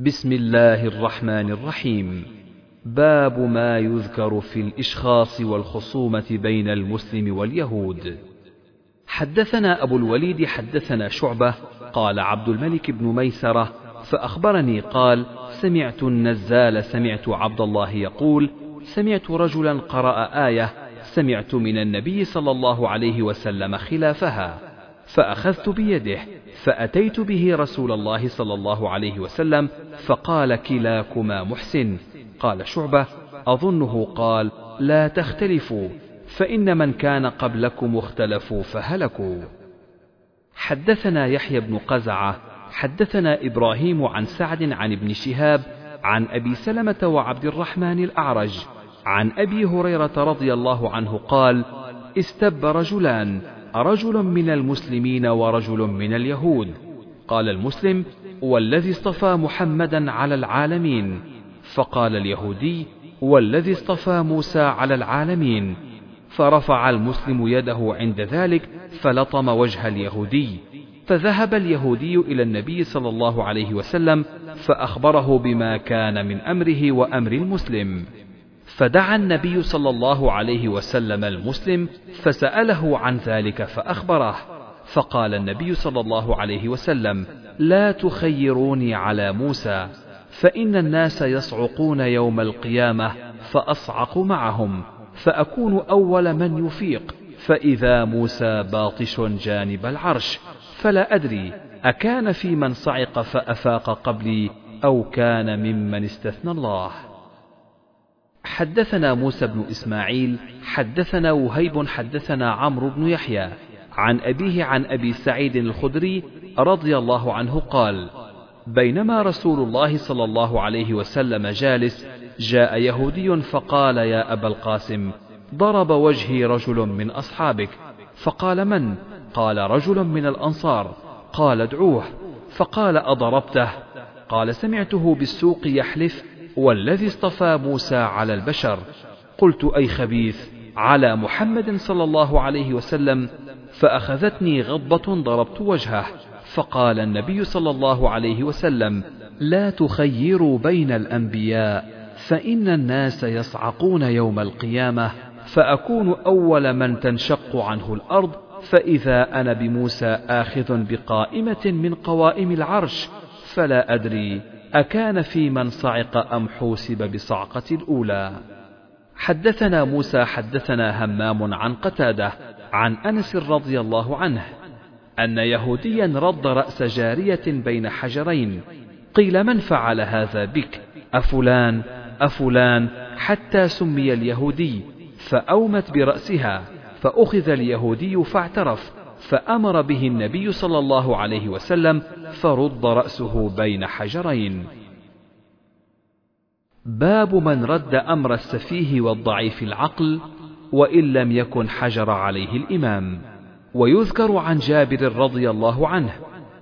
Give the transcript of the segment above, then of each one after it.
بسم الله الرحمن الرحيم. باب ما يذكر في الإشخاص والخصومة بين المسلم واليهود. حدثنا أبو الوليد حدثنا شعبة قال عبد الملك بن ميسرة فأخبرني قال سمعت النزال سمعت عبد الله يقول سمعت رجلا قرأ آية سمعت من النبي صلى الله عليه وسلم خلافها. فأخذت بيده فأتيت به رسول الله صلى الله عليه وسلم فقال كلاكما محسن. قال شعبة أظنه قال لا تختلفوا فإن من كان قبلكم اختلفوا فهلكوا. حدثنا يحيى بن قزعة حدثنا إبراهيم عن سعد عن ابن شهاب عن أبي سلمة وعبد الرحمن الأعرج عن أبي هريرة رضي الله عنه قال استب رجلان رجل من المسلمين ورجل من اليهود. قال المسلم والذي اصطفى محمدا على العالمين. فقال اليهودي والذي اصطفى موسى على العالمين. فرفع المسلم يده عند ذلك فلطم وجه اليهودي. فذهب اليهودي إلى النبي صلى الله عليه وسلم فأخبره بما كان من أمره وأمر المسلم. فدعا النبي صلى الله عليه وسلم المسلم فسأله عن ذلك فأخبره. فقال النبي صلى الله عليه وسلم لا تخيروني على موسى فإن الناس يصعقون يوم القيامة فأصعق معهم فأكون أول من يفيق فإذا موسى باطش جانب العرش فلا أدري أكان في من صعق فأفاق قبلي أو كان ممن استثنى الله؟ حدثنا موسى بن إسماعيل حدثنا وهيب حدثنا عمرو بن يحيى. عن أبيه عن أبي سعيد الخدري رضي الله عنه قال بينما رسول الله صلى الله عليه وسلم جالس جاء يهودي فقال يا أبا القاسم ضرب وجهي رجل من أصحابك. فقال من؟ قال رجل من الأنصار. قال ادعوه. فقال أضربته. قال سمعته بالسوق يحلف والذي اصطفى موسى على البشر. قلت أي خبيث على محمد صلى الله عليه وسلم فأخذتني غضبة ضربت وجهه. فقال النبي صلى الله عليه وسلم لا تخيروا بين الأنبياء فإن الناس يصعقون يوم القيامة فأكون أول من تنشق عنه الأرض فإذا أنا بموسى آخذ بقائمة من قوائم العرش فلا أدري أكان في من صعق أم حوسب بصعقة الأولى. حدثنا موسى حدثنا همام عن قتادة عن أنس رضي الله عنه أن يهوديا رد رأس جارية بين حجرين قيل من فعل هذا بك؟ أفلان؟ أفلان؟ حتى سمي اليهودي فأومت برأسها فأخذ اليهودي فاعترف فأمر به النبي صلى الله عليه وسلم فرد رأسه بين حجرين. باب من رد أمر السفيه والضعيف العقل وإن لم يكن حجر عليه الإمام. ويذكر عن جابر رضي الله عنه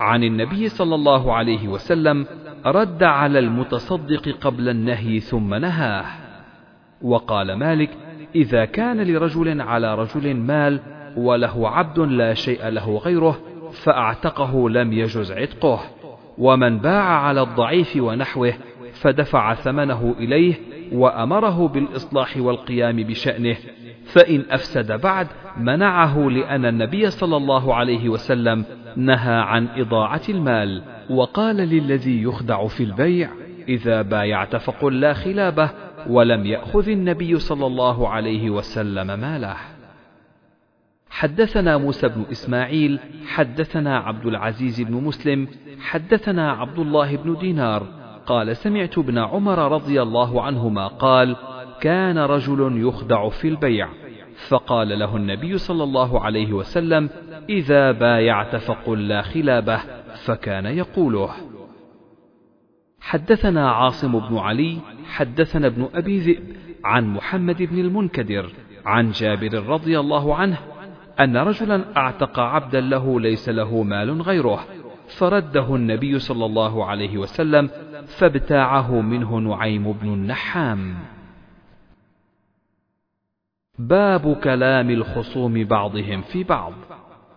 عن النبي صلى الله عليه وسلم رد على المتصدق قبل النهي ثم نهاه. وقال مالك: إذا كان لرجل على رجل مال وله عبد لا شيء له غيره فأعتقه لم يجز عتقه. ومن باع على الضعيف ونحوه فدفع ثمنه إليه وأمره بالإصلاح والقيام بشأنه. فإن أفسد بعد منعه لأن النبي صلى الله عليه وسلم نهى عن إضاعة المال. وقال للذي يخدع في البيع إذا بايعت فقل لا خلابة ولم يأخذ النبي صلى الله عليه وسلم ماله. حدثنا موسى بن إسماعيل حدثنا عبد العزيز بن مسلم حدثنا عبد الله بن دينار. قال سمعت ابن عمر رضي الله عنهما قال كان رجل يخدع في البيع. فقال له النبي صلى الله عليه وسلم إذا بايعت فقل لا خلابه. فكان يقوله. حدثنا عاصم بن علي حدثنا ابن أبي ذئب عن محمد بن المنكدر عن جابر رضي الله عنه أن رجلا أعتق عبدا له ليس له مال غيره. فرده النبي صلى الله عليه وسلم فابتاعه منه نعيم بن النحام. باب كلام الخصوم بعضهم في بعض.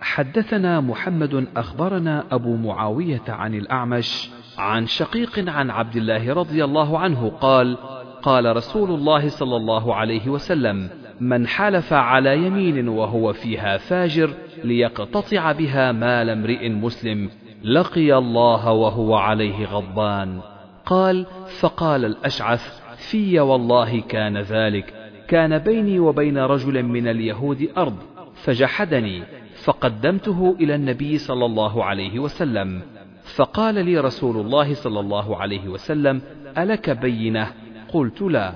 حدثنا محمد أخبرنا أبو معاوية عن الأعمش عن شقيق عن عبد الله رضي الله عنه قال قال رسول الله صلى الله عليه وسلم من حلف على يمين وهو فيها فاجر ليقتطع بها مال امرئ مسلم لقي الله وهو عليه غضبان. قال فقال الأشعث في والله كان ذلك كان بيني وبين رجل من اليهود أرض فجحدني فقدمته إلى النبي صلى الله عليه وسلم. فقال لي رسول الله صلى الله عليه وسلم ألك بينة؟ قلت لا.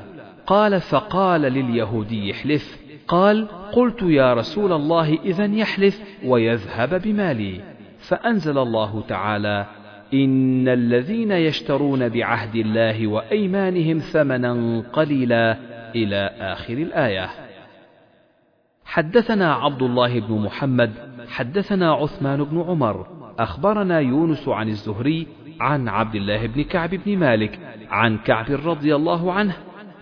قال فقال لليهودي احلف. قال قلت يا رسول الله إذا يحلف ويذهب بمالي. فأنزل الله تعالى إن الذين يشترون بعهد الله وأيمانهم ثمنا قليلا إلى آخر الآية. حدثنا عبد الله بن محمد حدثنا عثمان بن عمر أخبرنا يونس عن الزهري عن عبد الله بن كعب بن مالك عن كعب رضي الله عنه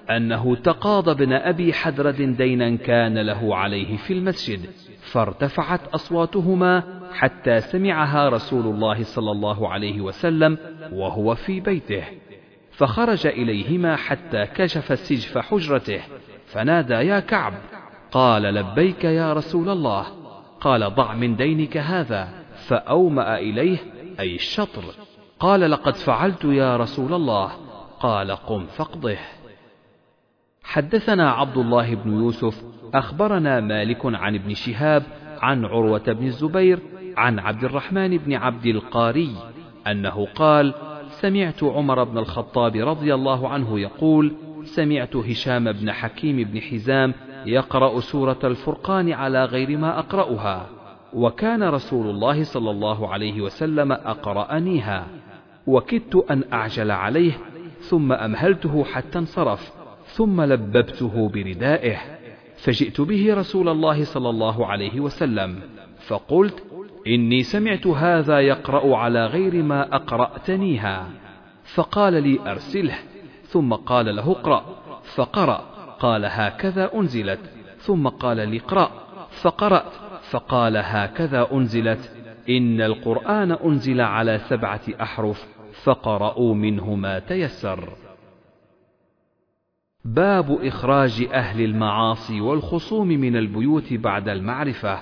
أنه تقاضى ابن أبي حدرد دينا كان له عليه في المسجد فارتفعت أصواتهما حتى سمعها رسول الله صلى الله عليه وسلم وهو في بيته. فخرج إليهما حتى كشف سجف حجرته فنادى يا كعب! قال لبيك يا رسول الله. قال ضع من دينك هذا. فأومأ إليه أي الشطر. قال لقد فعلت يا رسول الله. قال قم فاقضه. حدثنا عبد الله بن يوسف أخبرنا مالك عن ابن شهاب عن عروة بن الزبير عن عبد الرحمن بن عبد القاري أنه قال سمعت عمر بن الخطاب رضي الله عنه يقول سمعت هشام بن حكيم بن حزام يقرأ سورة الفرقان على غير ما أقرأها وكان رسول الله صلى الله عليه وسلم أقرأنيها وكدت أن أعجل عليه ثم أمهلته حتى انصرف. ثم لببته بردائه فجئت به رسول الله صلى الله عليه وسلم فقلت إني سمعت هذا يقرأ على غير ما أقرأتنيها. فقال لي أرسله. ثم قال له اقرأ. فقرأ. قال هكذا أنزلت. ثم لي اقرأ. فقرأت. فقال هكذا أنزلت. إن القرآن أنزل على سبعة أحرف فقرأوا منه ما تيسر. باب إخراج أهل المعاصي والخصوم من البيوت بعد المعرفة.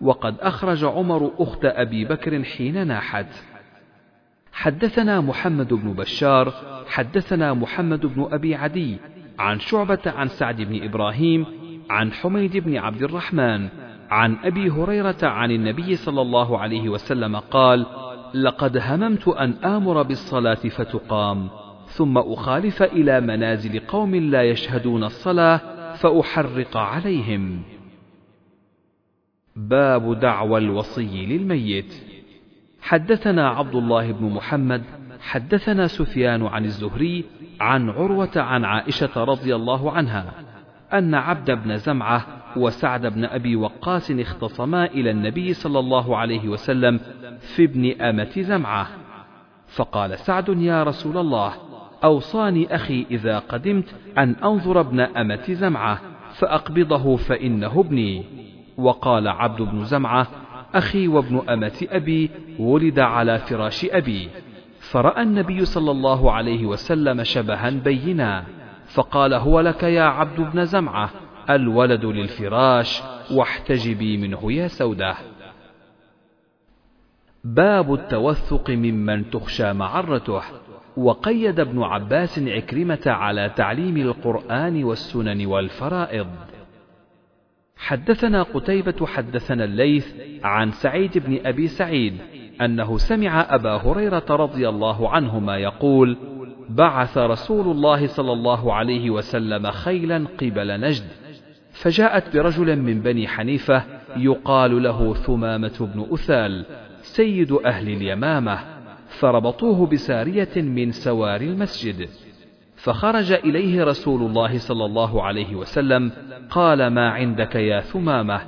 وقد أخرج عمر أخت أبي بكر حين ناحت. حدثنا محمد بن بشار حدثنا محمد بن أبي عدي عن شعبة عن سعد بن إبراهيم عن حميد بن عبد الرحمن عن أبي هريرة عن النبي صلى الله عليه وسلم قال لقد هممت أن آمر بالصلاة فتقام. ثم أخالف إلى منازل قوم لا يشهدون الصلاة فأحرق عليهم. باب دعوى الوصي للميت. حدثنا عبد الله بن محمد حدثنا سفيان عن الزهري عن عروة عن عائشة رضي الله عنها أن عبد بن زمعة وسعد بن أبي وقاص اختصما إلى النبي صلى الله عليه وسلم في ابن أمة زمعة. فقال سعد يا رسول الله أوصاني أخي إذا قدمت أن أنظر ابن أمة زمعة فأقبضه فإنه ابني. وقال عبد بن زمعة أخي وابن أمة أبي ولد على فراش أبي. فرأى النبي صلى الله عليه وسلم شبها بينا فقال هو لك يا عبد بن زمعة الولد للفراش واحتجبي منه يا سودة. باب التوثق ممن تخشى معرته. وقيد ابن عباس عكرمة على تعليم القرآن والسنن والفرائض. حدثنا قتيبة حدثنا الليث عن سعيد بن أبي سعيد أنه سمع أبا هريرة رضي الله عنهما يقول بعث رسول الله صلى الله عليه وسلم خيلا قبل نجد فجاءت برجل من بني حنيفة يقال له ثمامة بن أثال سيد أهل اليمامة فربطوه بسارية من سوار المسجد فخرج إليه رسول الله صلى الله عليه وسلم قال ما عندك يا ثمامة؟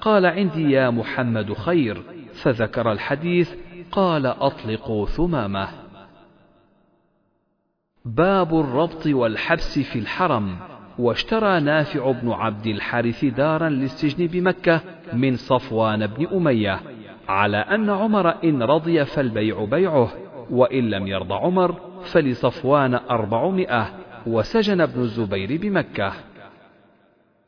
قال عندي يا محمد خير. فذكر الحديث قال أطلقوا ثمامة. باب الربط والحبس في الحرم واشترى نافع بن عبد الحارث دارا للسجن بمكة من صفوان بن أمية على أن عمر إن رضي فالبيع بيعه وإن لم يرضى عمر فلصفوان أربعمائة وسجن ابن الزبير بمكة.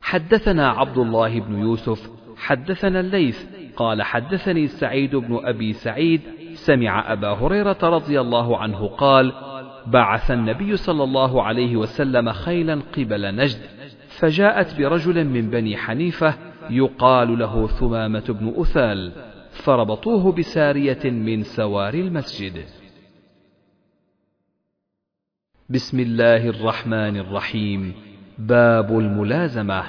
حدثنا عبد الله بن يوسف حدثنا الليث قال حدثني سعيد بن أبي سعيد سمع أبا هريرة رضي الله عنه قال بعث النبي صلى الله عليه وسلم خيلا قبل نجد فجاءت برجل من بني حنيفة يقال له ثمامة بن أثال فربطوه بسارية من سواري المسجد. بسم الله الرحمن الرحيم. باب الملازمة.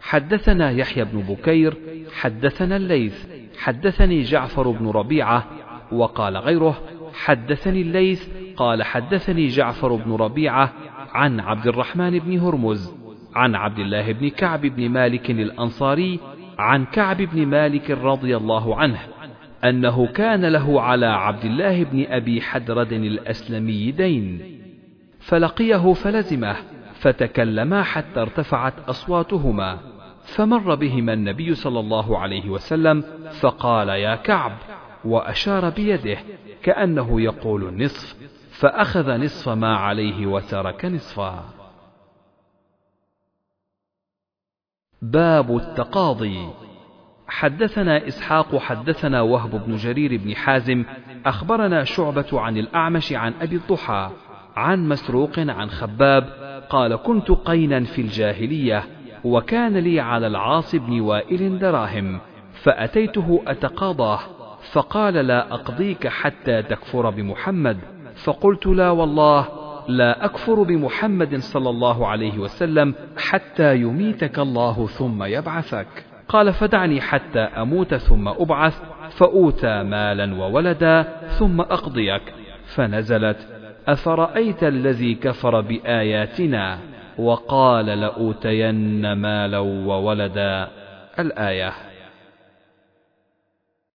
حدثنا يحيى بن بكير حدثنا الليث حدثني جعفر بن ربيعة وقال غيره حدثني الليث قال حدثني جعفر بن ربيعة عن عبد الرحمن بن هرمز عن عبد الله بن كعب بن مالك الأنصاري عن كعب بن مالك رضي الله عنه أنه كان له على عبد الله بن أبي حدرد الأسلمي دين فلقيه فلزمه فتكلما حتى ارتفعت أصواتهما فمر بهما النبي صلى الله عليه وسلم فقال يا كعب وأشار بيده كأنه يقول النصف فأخذ نصف ما عليه وترك نصفا. باب التقاضي. حدثنا إسحاق حدثنا وهب بن جرير بن حازم أخبرنا شعبة عن الأعمش عن أبي الضحى عن مسروق عن خباب قال كنت قينا في الجاهلية وكان لي على العاص بن وائل دراهم فأتيته أتقاضاه فقال لا أقضيك حتى تكفر بمحمد فقلت لا والله لا أكفر بمحمد صلى الله عليه وسلم حتى يميتك الله ثم يبعثك. قال فدعني حتى أموت ثم أبعث فأوتى مالا وولدا ثم أقضيك. فنزلت أفرأيت الذي كفر بآياتنا؟ وقال لأوتين مالا وولدا. الآية